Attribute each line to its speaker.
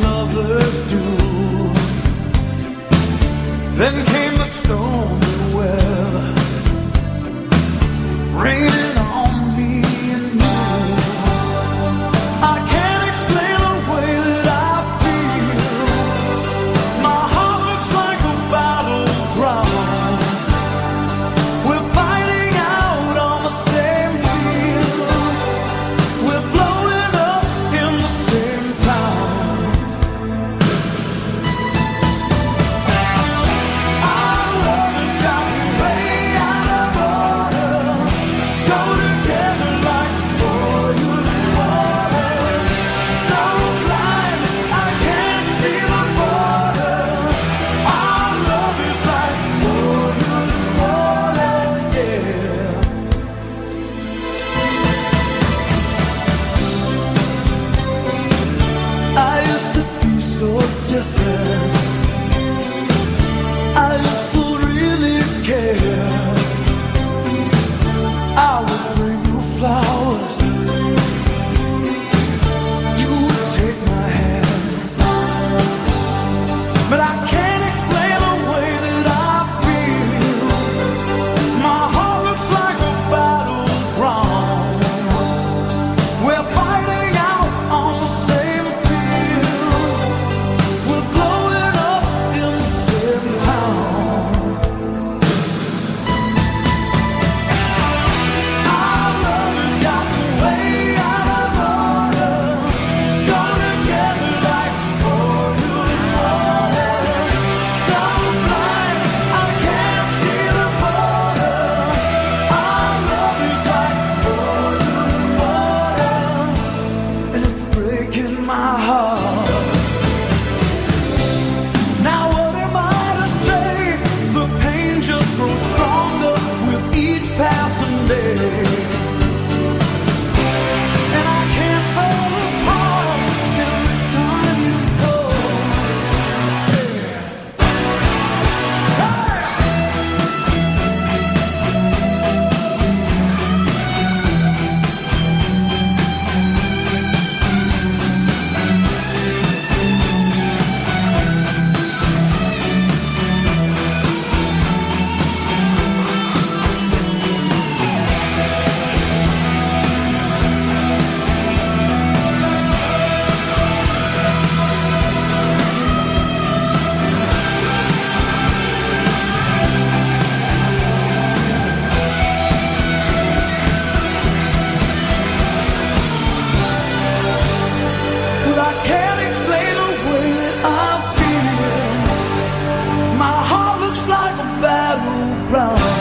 Speaker 1: lovers do. Then came the stormy weather, raining wrong.